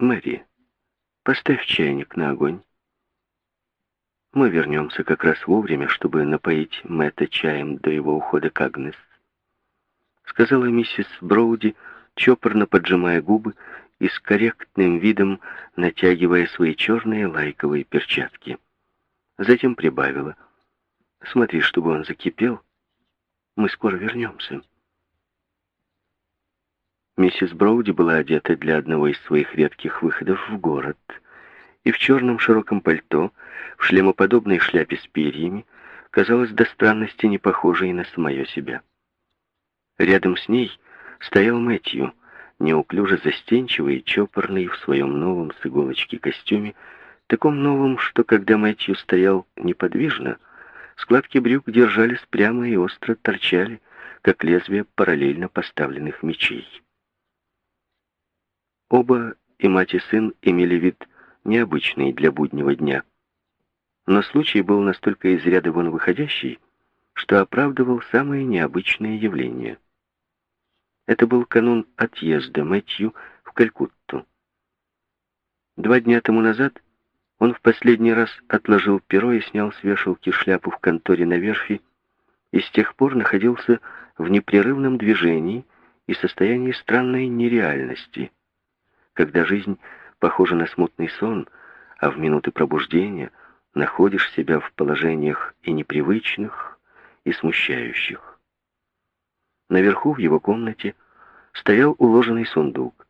Мэри, поставь чайник на огонь. Мы вернемся как раз вовремя, чтобы напоить Мэтта чаем до его ухода к Агнес. Сказала миссис Броуди, чопорно поджимая губы и с корректным видом натягивая свои черные лайковые перчатки. Затем прибавила. «Смотри, чтобы он закипел. Мы скоро вернемся». Миссис Броуди была одета для одного из своих редких выходов в город, и в черном широком пальто, в шлемоподобной шляпе с перьями, казалась до странности не похожей на самое себя. Рядом с ней стоял Мэтью, неуклюже застенчивый и чопорный в своем новом с иголочки костюме, таком новом, что когда Мэтью стоял неподвижно, складки брюк держались прямо и остро торчали, как лезвия параллельно поставленных мечей. Оба, и мать, и сын, имели вид необычный для буднего дня. Но случай был настолько из ряда вон выходящий, что оправдывал самые необычные явления. Это был канун отъезда Мэтью в Калькутту. Два дня тому назад он в последний раз отложил перо и снял с вешалки шляпу в конторе на верфи, и с тех пор находился в непрерывном движении и состоянии странной нереальности — когда жизнь похожа на смутный сон, а в минуты пробуждения находишь себя в положениях и непривычных, и смущающих. Наверху в его комнате стоял уложенный сундук,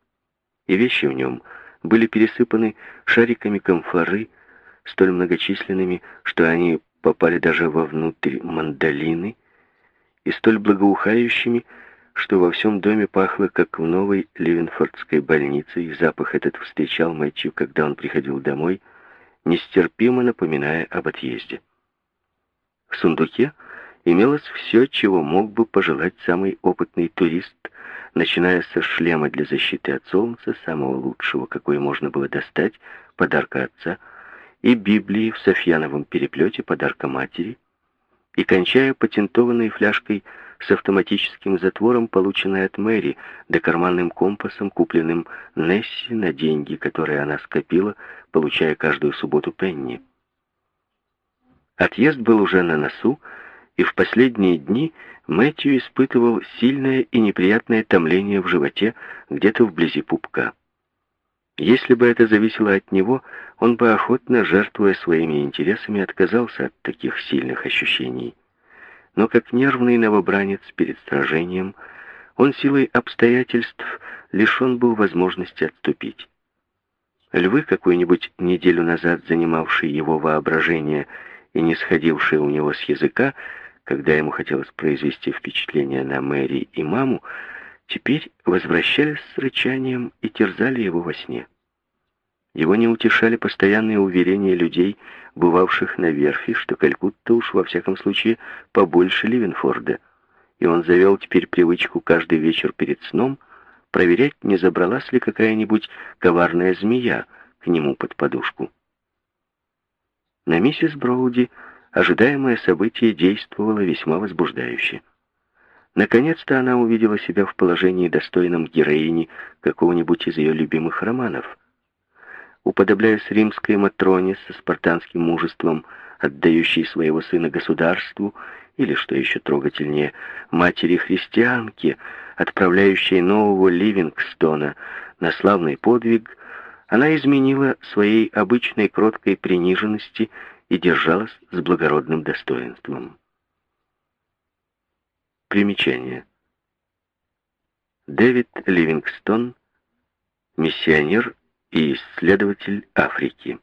и вещи в нем были пересыпаны шариками камфоры, столь многочисленными, что они попали даже вовнутрь мандолины, и столь благоухающими, что во всем доме пахло, как в новой Ливенфордской больнице, и запах этот встречал Мэтью, когда он приходил домой, нестерпимо напоминая об отъезде. В сундуке имелось все, чего мог бы пожелать самый опытный турист, начиная со шлема для защиты от солнца, самого лучшего, какой можно было достать, подарка отца, и Библии в Софьяновом переплете, подарка матери, и кончая патентованной фляжкой с автоматическим затвором, полученной от Мэри, да карманным компасом, купленным Несси на деньги, которые она скопила, получая каждую субботу пенни. Отъезд был уже на носу, и в последние дни Мэтью испытывал сильное и неприятное томление в животе где-то вблизи пупка. Если бы это зависело от него, он бы охотно, жертвуя своими интересами, отказался от таких сильных ощущений но как нервный новобранец перед сражением, он силой обстоятельств лишен был возможности отступить. Львы, какую-нибудь неделю назад занимавшие его воображение и не сходившие у него с языка, когда ему хотелось произвести впечатление на Мэри и маму, теперь возвращались с рычанием и терзали его во сне. Его не утешали постоянные уверения людей, бывавших на верфи, что Калькутта уж во всяком случае побольше Ливенфорда, и он завел теперь привычку каждый вечер перед сном проверять, не забралась ли какая-нибудь коварная змея к нему под подушку. На миссис Броуди ожидаемое событие действовало весьма возбуждающе. Наконец-то она увидела себя в положении достойном героини какого-нибудь из ее любимых романов — уподобляясь римской Матроне со спартанским мужеством, отдающей своего сына государству, или, что еще трогательнее, матери-христианке, отправляющей нового Ливингстона на славный подвиг, она изменила своей обычной кроткой приниженности и держалась с благородным достоинством. Примечание. Дэвид Ливингстон, миссионер и исследователь Африки.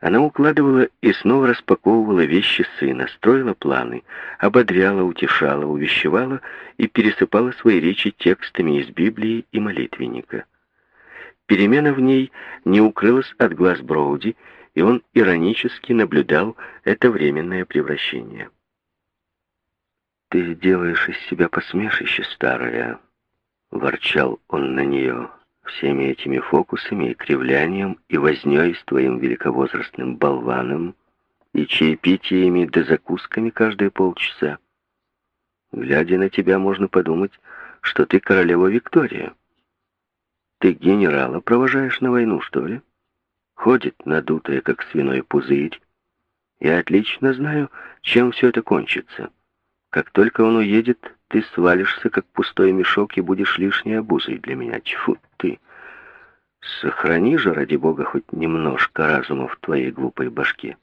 Она укладывала и снова распаковывала вещи сына, строила планы, ободряла, утешала, увещевала и пересыпала свои речи текстами из Библии и молитвенника. Перемена в ней не укрылась от глаз Броуди, и он иронически наблюдал это временное превращение. «Ты делаешь из себя посмешище, старая», — ворчал он на нее всеми этими фокусами и кривлянием, и вознёй с твоим великовозрастным болваном, и чаепитиями да закусками каждые полчаса. Глядя на тебя, можно подумать, что ты королева Виктория. Ты генерала провожаешь на войну, что ли? Ходит надутая, как свиной пузырь. Я отлично знаю, чем все это кончится. Как только он уедет, ты свалишься, как пустой мешок, и будешь лишней обузой для меня. Тьфу ты! Сохрани же, ради бога, хоть немножко разума в твоей глупой башке.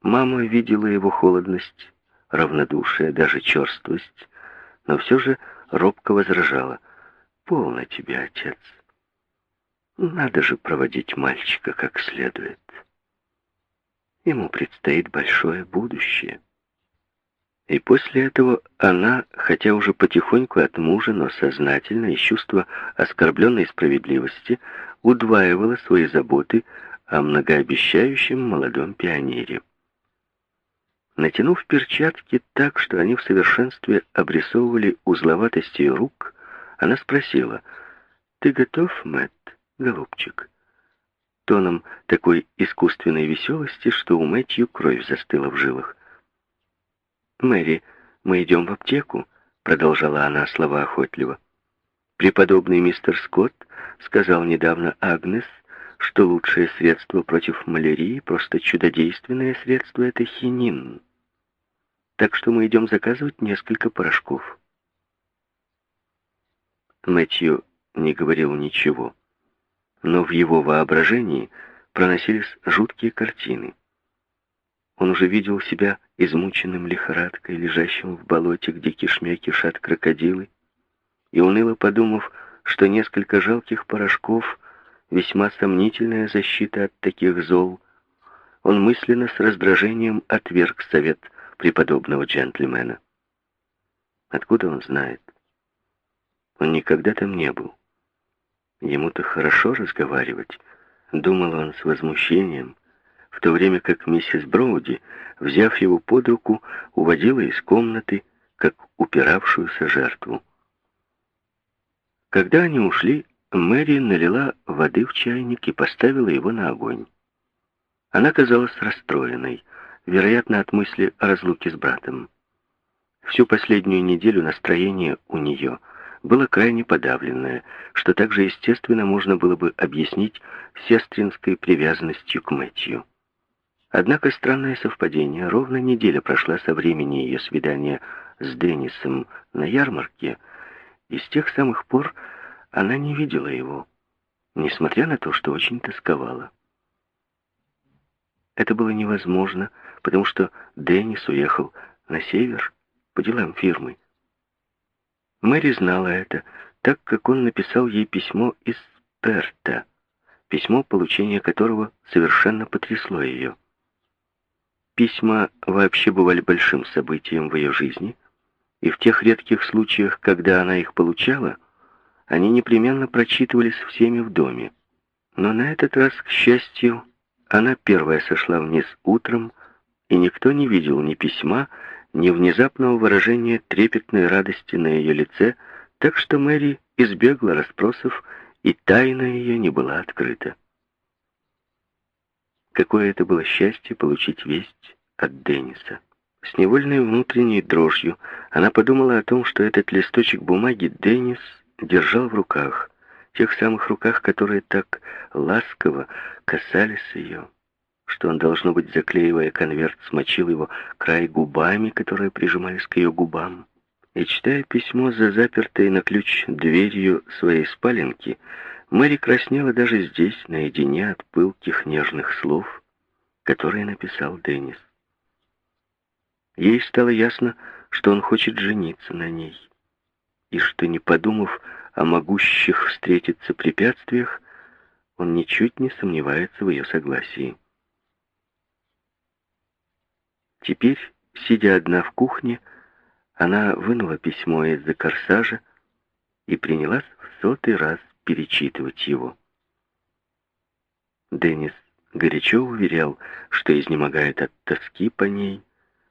Мама видела его холодность, равнодушие, даже черствость, но все же робко возражала. «Полно тебе, отец. Надо же проводить мальчика как следует. Ему предстоит большое будущее». И после этого она, хотя уже потихоньку от мужа, но сознательно, из чувства оскорбленной справедливости, удваивала свои заботы о многообещающем молодом пионере. Натянув перчатки так, что они в совершенстве обрисовывали узловатость ее рук, она спросила, «Ты готов, Мэтт, голубчик?» Тоном такой искусственной веселости, что у Мэтью кровь застыла в жилах. «Мэри, мы идем в аптеку», — продолжала она слова охотливо. «Преподобный мистер Скотт сказал недавно Агнес, что лучшее средство против малярии, просто чудодейственное средство, это хинин. Так что мы идем заказывать несколько порошков. Мэтью не говорил ничего, но в его воображении проносились жуткие картины. Он уже видел себя измученным лихорадкой, лежащим в болоте, где кишмя кишат крокодилы, и уныло подумав, что несколько жалких порошков весьма сомнительная защита от таких зол, он мысленно с раздражением отверг совет преподобного джентльмена. Откуда он знает? Он никогда там не был. Ему-то хорошо разговаривать, думал он с возмущением, в то время как миссис Броуди, взяв его под руку, уводила из комнаты, как упиравшуюся жертву. Когда они ушли, Мэри налила воды в чайник и поставила его на огонь. Она казалась расстроенной, вероятно, от мысли о разлуке с братом. Всю последнюю неделю настроение у нее было крайне подавленное, что также естественно можно было бы объяснить сестринской привязанностью к Мэтью. Однако странное совпадение, ровно неделя прошла со времени ее свидания с Деннисом на ярмарке, и с тех самых пор она не видела его, несмотря на то, что очень тосковала. Это было невозможно, потому что Деннис уехал на север по делам фирмы. Мэри знала это, так как он написал ей письмо из Перта, письмо, получение которого совершенно потрясло ее. Письма вообще бывали большим событием в ее жизни, и в тех редких случаях, когда она их получала, они непременно прочитывались всеми в доме. Но на этот раз, к счастью, она первая сошла вниз утром, и никто не видел ни письма, ни внезапного выражения трепетной радости на ее лице, так что Мэри избегла расспросов, и тайна ее не была открыта. Какое это было счастье получить весть от Денниса. С невольной внутренней дрожью она подумала о том, что этот листочек бумаги Деннис держал в руках, тех самых руках, которые так ласково касались ее, что он, должно быть, заклеивая конверт, смочил его край губами, которые прижимались к ее губам. И читая письмо за запертой на ключ дверью своей спаленки, Мэри краснела даже здесь, наедине от пылких нежных слов, которые написал Деннис. Ей стало ясно, что он хочет жениться на ней и что, не подумав о могущих встретиться препятствиях, он ничуть не сомневается в ее согласии. Теперь, сидя одна в кухне, она вынула письмо из-за корсажа и принялась в сотый раз перечитывать его. Деннис горячо уверял, что изнемогает от тоски по ней,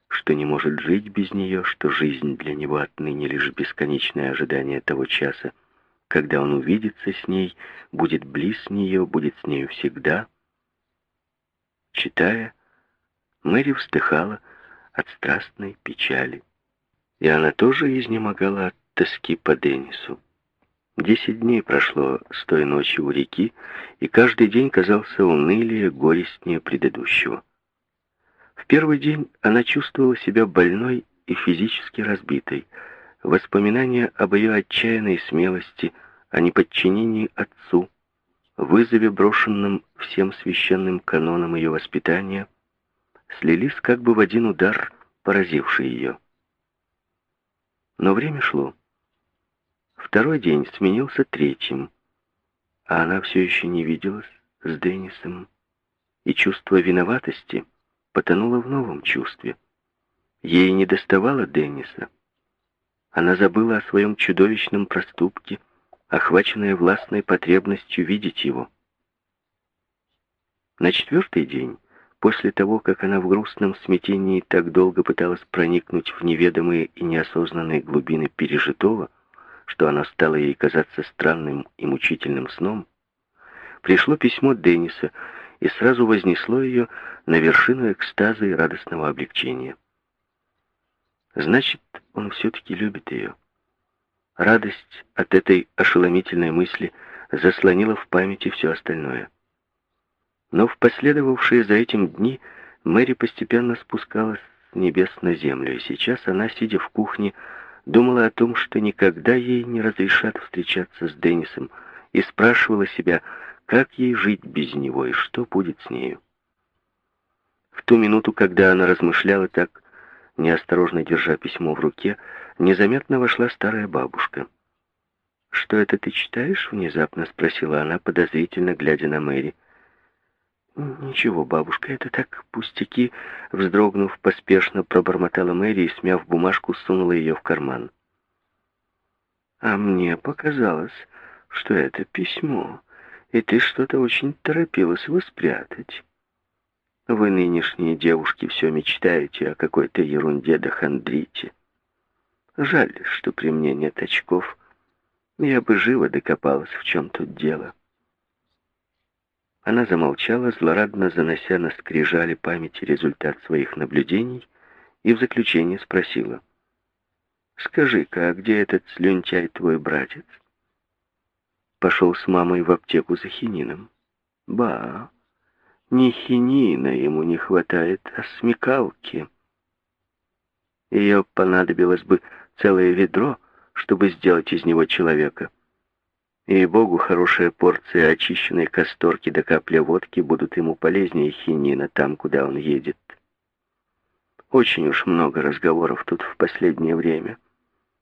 что не может жить без нее, что жизнь для него отныне лишь бесконечное ожидание того часа, когда он увидится с ней, будет близ нее, будет с нею всегда. Читая, Мэри вздыхала от страстной печали. И она тоже изнемогала от тоски по Деннису. Десять дней прошло с той ночи у реки, и каждый день казался унылее, горестнее предыдущего. В первый день она чувствовала себя больной и физически разбитой. Воспоминания об ее отчаянной смелости, о неподчинении отцу, вызове, брошенном всем священным канонам ее воспитания, слились как бы в один удар, поразивший ее. Но время шло. Второй день сменился третьим, а она все еще не виделась с Деннисом, и чувство виноватости потонуло в новом чувстве. Ей не доставало Денниса. Она забыла о своем чудовищном проступке, охваченная властной потребностью видеть его. На четвертый день, после того, как она в грустном смятении так долго пыталась проникнуть в неведомые и неосознанные глубины пережитого, что оно стало ей казаться странным и мучительным сном, пришло письмо Денниса и сразу вознесло ее на вершину экстаза и радостного облегчения. Значит, он все-таки любит ее. Радость от этой ошеломительной мысли заслонила в памяти все остальное. Но в последовавшие за этим дни Мэри постепенно спускалась с небес на землю, и сейчас она, сидя в кухне, думала о том, что никогда ей не разрешат встречаться с Деннисом, и спрашивала себя, как ей жить без него и что будет с нею. В ту минуту, когда она размышляла так, неосторожно держа письмо в руке, незаметно вошла старая бабушка. «Что это ты читаешь?» — внезапно спросила она, подозрительно глядя на Мэри. «Ничего, бабушка, это так пустяки», — вздрогнув, поспешно пробормотала Мэри и, смяв бумажку, сунула ее в карман. «А мне показалось, что это письмо, и ты что-то очень торопилась его спрятать. Вы, нынешние девушки, все мечтаете о какой-то ерунде да хандрите. Жаль, что при мне нет очков. Я бы живо докопалась, в чем тут дело». Она замолчала, злорадно занося на скрижали памяти результат своих наблюдений, и в заключение спросила. «Скажи-ка, а где этот слюнтяй твой братец?» Пошел с мамой в аптеку за хинином. «Ба, не хинина ему не хватает, а смекалки. Ее понадобилось бы целое ведро, чтобы сделать из него человека». И богу хорошая порция очищенной касторки до капля водки будут ему полезнее хинина там, куда он едет. Очень уж много разговоров тут в последнее время,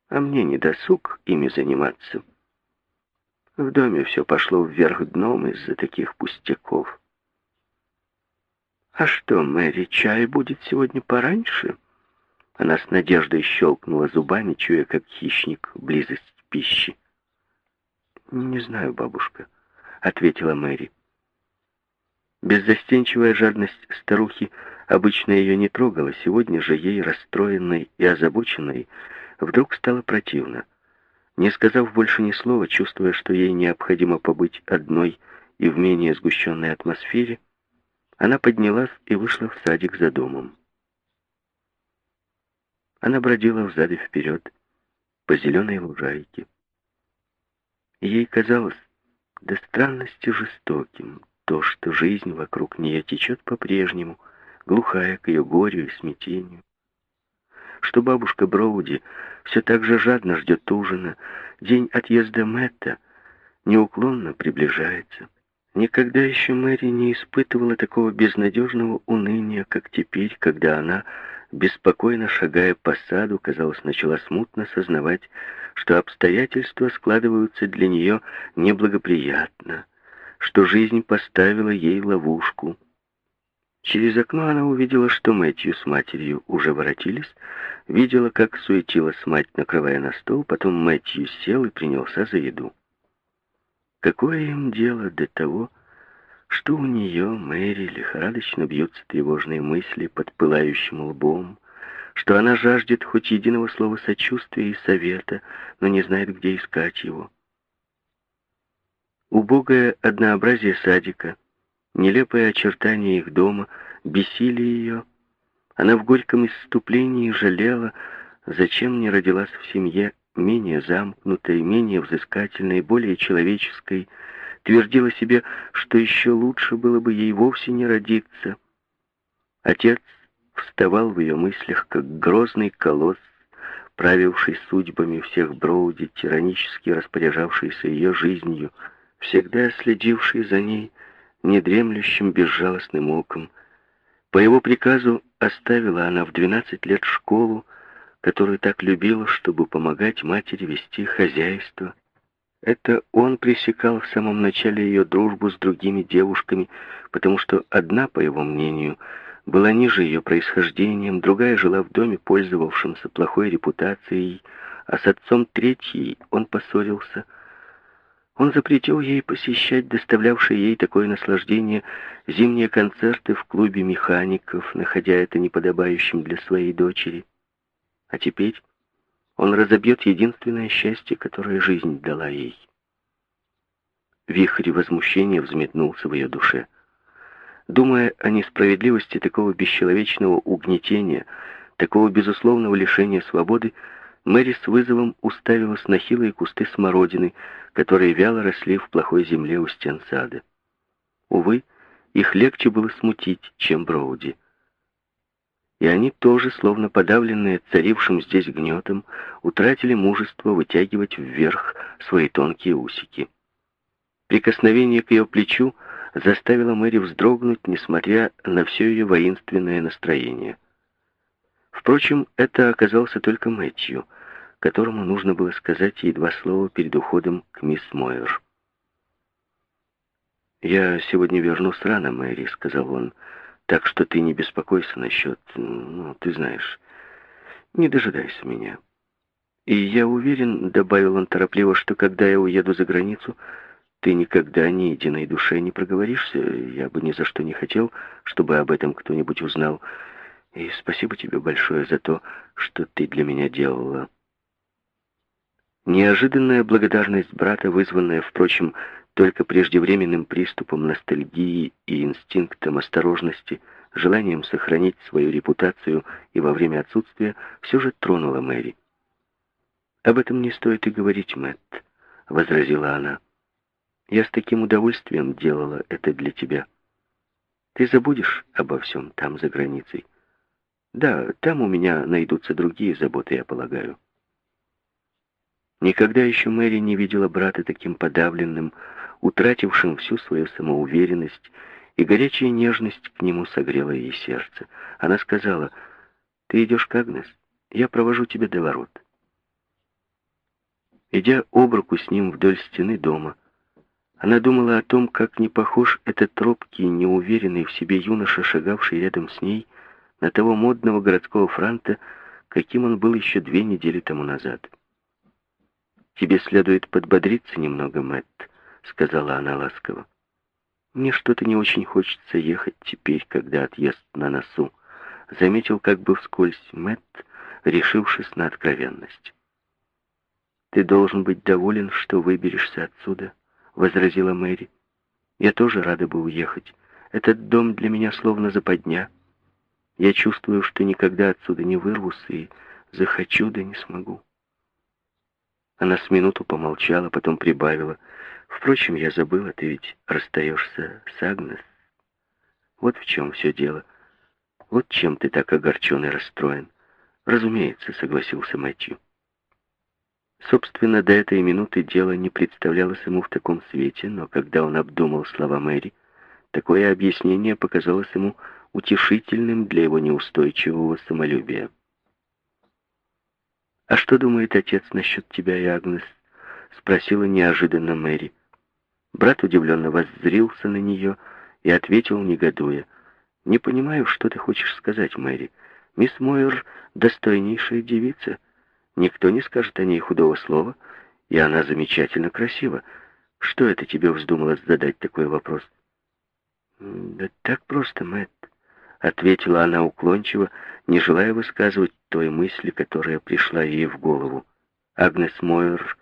а мне не досуг ими заниматься. В доме все пошло вверх дном из-за таких пустяков. «А что, Мэри, чай будет сегодня пораньше?» Она с надеждой щелкнула зубами, чуя, как хищник, близость пищи. «Не знаю, бабушка», — ответила Мэри. Беззастенчивая жадность старухи обычно ее не трогала, сегодня же ей, расстроенной и озабоченной, вдруг стало противно. Не сказав больше ни слова, чувствуя, что ей необходимо побыть одной и в менее сгущенной атмосфере, она поднялась и вышла в садик за домом. Она бродила взад и вперед по зеленой лужайке. Ей казалось до странности жестоким то, что жизнь вокруг нее течет по-прежнему, глухая к ее горю и смятению. Что бабушка Броуди все так же жадно ждет ужина, день отъезда Мэтта неуклонно приближается. Никогда еще Мэри не испытывала такого безнадежного уныния, как теперь, когда она беспокойно шагая по саду, казалось, начала смутно сознавать, что обстоятельства складываются для нее неблагоприятно, что жизнь поставила ей ловушку. Через окно она увидела, что Мэтью с матерью уже воротились, видела, как суетилась мать, накрывая на стол, потом Мэтью сел и принялся за еду. Какое им дело до того, что у нее, Мэри, лихорадочно бьются тревожные мысли под пылающим лбом, что она жаждет хоть единого слова сочувствия и совета, но не знает, где искать его. Убогое однообразие садика, нелепое очертание их дома бесили ее. Она в горьком исступлении жалела, зачем не родилась в семье менее замкнутой, менее взыскательной, более человеческой, твердила себе, что еще лучше было бы ей вовсе не родиться. Отец вставал в ее мыслях, как грозный колосс, правивший судьбами всех Броуди, тиранически распоряжавшийся ее жизнью, всегда следивший за ней недремлющим безжалостным оком. По его приказу оставила она в 12 лет школу, которую так любила, чтобы помогать матери вести хозяйство. Это он пресекал в самом начале ее дружбу с другими девушками, потому что одна, по его мнению, была ниже ее происхождением, другая жила в доме, пользовавшемся плохой репутацией, а с отцом третьей он поссорился. Он запретил ей посещать доставлявшие ей такое наслаждение зимние концерты в клубе механиков, находя это неподобающим для своей дочери. А теперь он разобьет единственное счастье, которое жизнь дала ей. Вихрь возмущения взметнулся в ее душе. Думая о несправедливости такого бесчеловечного угнетения, такого безусловного лишения свободы, Мэри с вызовом уставилась на хилые кусты смородины, которые вяло росли в плохой земле у стен сада. Увы, их легче было смутить, чем Броуди и они тоже, словно подавленные царившим здесь гнетом, утратили мужество вытягивать вверх свои тонкие усики. Прикосновение к ее плечу заставило Мэри вздрогнуть, несмотря на все ее воинственное настроение. Впрочем, это оказался только Мэтью, которому нужно было сказать ей два слова перед уходом к мисс Мойер. «Я сегодня вернусь рано, Мэри», — сказал он, — так что ты не беспокойся насчет, ну, ты знаешь, не дожидайся меня. И я уверен, добавил он торопливо, что когда я уеду за границу, ты никогда ни единой душе не проговоришься. Я бы ни за что не хотел, чтобы об этом кто-нибудь узнал. И спасибо тебе большое за то, что ты для меня делала. Неожиданная благодарность брата, вызванная, впрочем, только преждевременным приступом ностальгии и инстинктом осторожности, желанием сохранить свою репутацию и во время отсутствия, все же тронула Мэри. «Об этом не стоит и говорить, Мэтт», — возразила она. «Я с таким удовольствием делала это для тебя. Ты забудешь обо всем там, за границей. Да, там у меня найдутся другие заботы, я полагаю». Никогда еще Мэри не видела брата таким подавленным, утратившим всю свою самоуверенность, и горячая нежность к нему согрела ей сердце. Она сказала, «Ты идешь к Агнес? Я провожу тебя до ворот». Идя об руку с ним вдоль стены дома, она думала о том, как не похож этот робкий, неуверенный в себе юноша, шагавший рядом с ней, на того модного городского франта, каким он был еще две недели тому назад. «Тебе следует подбодриться немного, Мэтт», — сказала она ласково. «Мне что-то не очень хочется ехать теперь, когда отъезд на носу», — заметил как бы вскользь Мэтт, решившись на откровенность. «Ты должен быть доволен, что выберешься отсюда», — возразила Мэри. «Я тоже рада бы уехать. Этот дом для меня словно западня. Я чувствую, что никогда отсюда не вырвусь и захочу, да не смогу». Она с минуту помолчала, потом прибавила. «Впрочем, я забыла, ты ведь расстаешься с Агнес. Вот в чем все дело. Вот чем ты так огорчен и расстроен». «Разумеется», — согласился Мэтью. Собственно, до этой минуты дело не представлялось ему в таком свете, но когда он обдумал слова Мэри, такое объяснение показалось ему утешительным для его неустойчивого самолюбия. «А что думает отец насчет тебя и Агнес?» — спросила неожиданно Мэри. Брат удивленно воззрился на нее и ответил, негодуя. «Не понимаю, что ты хочешь сказать, Мэри. Мисс Мойер — достойнейшая девица. Никто не скажет о ней худого слова, и она замечательно красива. Что это тебе вздумалось задать такой вопрос?» «Да так просто, Мэтт ответила она уклончиво, не желая высказывать той мысли, которая пришла ей в голову. Агнес Мойер,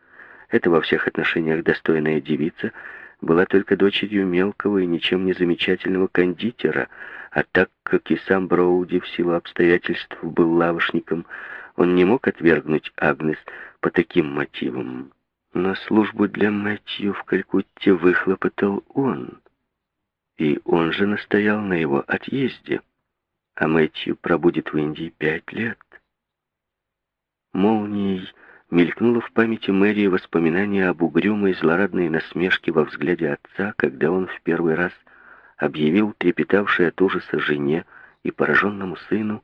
эта во всех отношениях достойная девица, была только дочерью мелкого и ничем не замечательного кондитера, а так как и сам Броуди в силу обстоятельств был лавочником, Он не мог отвергнуть Агнес по таким мотивам. Но службу для Мэтью в Калькутте выхлопотал он. И он же настоял на его отъезде. А Мэтью пробудет в Индии пять лет. Молнией мелькнуло в памяти Мэри воспоминание об угрюмой злорадной насмешке во взгляде отца, когда он в первый раз объявил трепетавшей от ужаса жене и пораженному сыну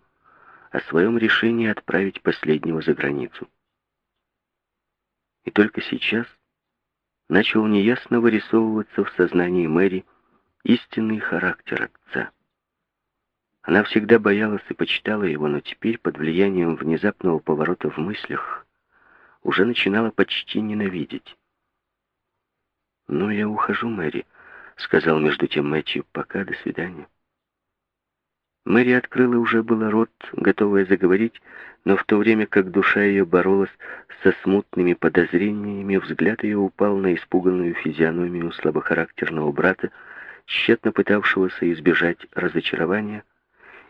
о своем решении отправить последнего за границу. И только сейчас начал неясно вырисовываться в сознании Мэри истинный характер отца. Она всегда боялась и почитала его, но теперь, под влиянием внезапного поворота в мыслях, уже начинала почти ненавидеть. «Ну, я ухожу, Мэри», — сказал между тем Мэтью. «Пока, до свидания». Мэри открыла уже было рот, готовая заговорить, но в то время как душа ее боролась со смутными подозрениями, взгляд ее упал на испуганную физиономию слабохарактерного брата, тщетно пытавшегося избежать разочарования,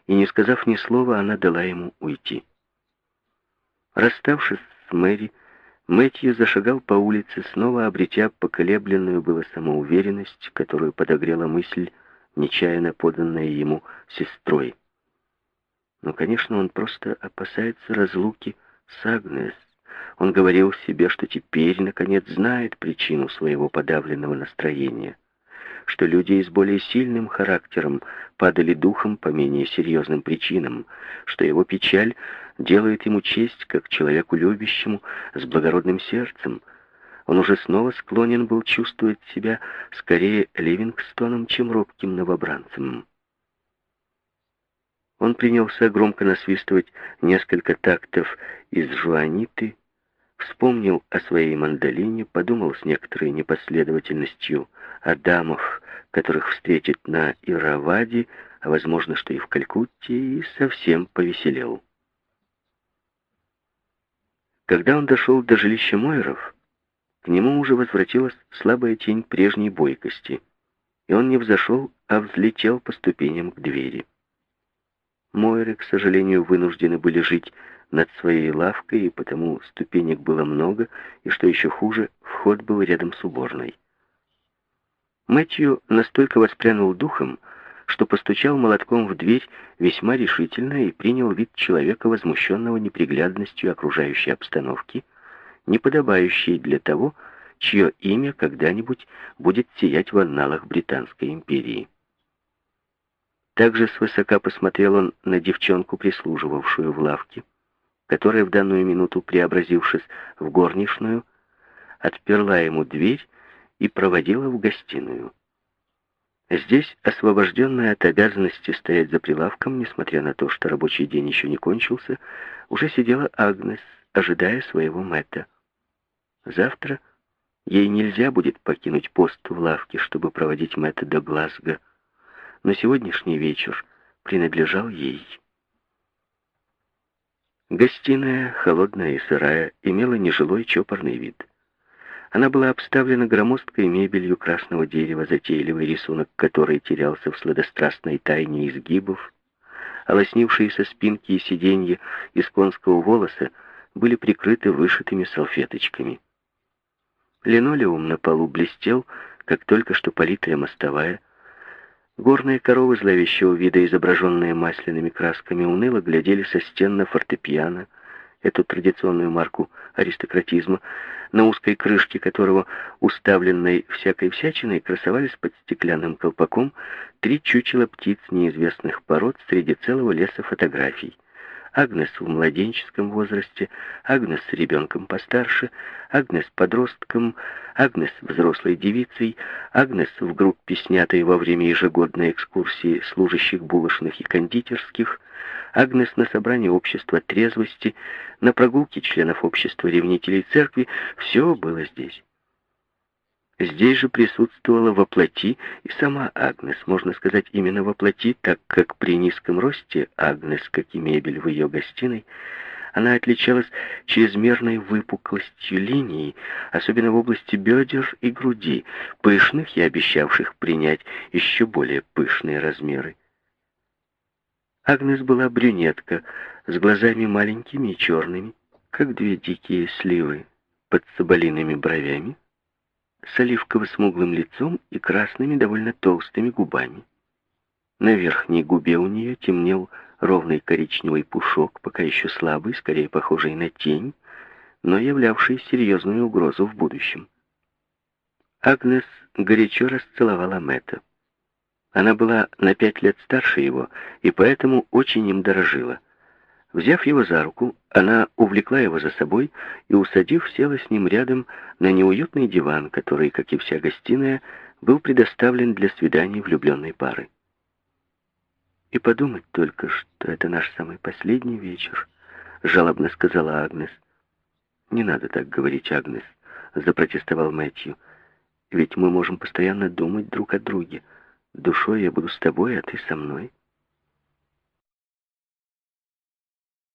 и, не сказав ни слова, она дала ему уйти. Расставшись с Мэри, Мэтью зашагал по улице, снова обретя поколебленную было самоуверенность, которую подогрела мысль, нечаянно поданная ему сестрой. Но, конечно, он просто опасается разлуки с Агнес. Он говорил себе, что теперь, наконец, знает причину своего подавленного настроения что люди с более сильным характером падали духом по менее серьезным причинам, что его печаль делает ему честь как человеку любящему, с благородным сердцем. Он уже снова склонен был чувствовать себя скорее Ливингстоном, чем робким новобранцем. Он принялся громко насвистывать несколько тактов из жуаниты, вспомнил о своей мандолине, подумал с некоторой непоследовательностью о дамах, которых встретит на Ираваде, а возможно, что и в Калькутте, и совсем повеселел. Когда он дошел до жилища Мойеров, к нему уже возвратилась слабая тень прежней бойкости, и он не взошел, а взлетел по ступеням к двери. Мойры, к сожалению, вынуждены были жить над своей лавкой, и потому ступенек было много, и, что еще хуже, вход был рядом с уборной. Мэтью настолько воспрянул духом, что постучал молотком в дверь весьма решительно и принял вид человека, возмущенного неприглядностью окружающей обстановки, неподобающей для того, чье имя когда-нибудь будет сиять в анналах Британской империи. Также свысока посмотрел он на девчонку, прислуживавшую в лавке, которая в данную минуту, преобразившись в горничную, отперла ему дверь и проводила в гостиную. Здесь, освобожденная от обязанности стоять за прилавком, несмотря на то, что рабочий день еще не кончился, уже сидела Агнес, ожидая своего Мэтта. Завтра ей нельзя будет покинуть пост в лавке, чтобы проводить Мэтта до Глазго, но сегодняшний вечер принадлежал ей. Гостиная, холодная и сырая, имела нежилой чопорный вид. Она была обставлена громоздкой мебелью красного дерева, затейливый рисунок которой терялся в сладострастной тайне изгибов, а лоснившиеся спинки и сиденья из конского волоса были прикрыты вышитыми салфеточками. Линолеум на полу блестел, как только что политая мостовая. Горные коровы зловещего вида, изображенные масляными красками, уныло глядели со стен на фортепиано, эту традиционную марку аристократизма, на узкой крышке которого, уставленной всякой всячиной, красовались под стеклянным колпаком три чучела птиц неизвестных пород среди целого леса фотографий. Агнес в младенческом возрасте, Агнес с ребенком постарше, Агнес подростком, Агнес взрослой девицей, Агнес в группе, снятой во время ежегодной экскурсии служащих булочных и кондитерских, Агнес на собрании общества трезвости, на прогулке членов общества ревнителей церкви, все было здесь. Здесь же присутствовала воплоти и сама Агнес, можно сказать, именно воплоти, так как при низком росте Агнес, как и мебель в ее гостиной, она отличалась чрезмерной выпуклостью линий, особенно в области бедер и груди, пышных и обещавших принять еще более пышные размеры. Агнес была брюнетка, с глазами маленькими и черными, как две дикие сливы под соболиными бровями, с оливково-смуглым лицом и красными довольно толстыми губами. На верхней губе у нее темнел ровный коричневый пушок, пока еще слабый, скорее похожий на тень, но являвший серьезную угрозу в будущем. Агнес горячо расцеловала Мэтта. Она была на пять лет старше его и поэтому очень им дорожила. Взяв его за руку, она увлекла его за собой и, усадив, села с ним рядом на неуютный диван, который, как и вся гостиная, был предоставлен для свиданий влюбленной пары. «И подумать только, что это наш самый последний вечер», — жалобно сказала Агнес. «Не надо так говорить, Агнес», — запротестовал Мэтью. «Ведь мы можем постоянно думать друг о друге. Душой я буду с тобой, а ты со мной».